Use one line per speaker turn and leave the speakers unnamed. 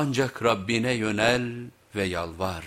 Ancak Rabbine yönel ve yalvar.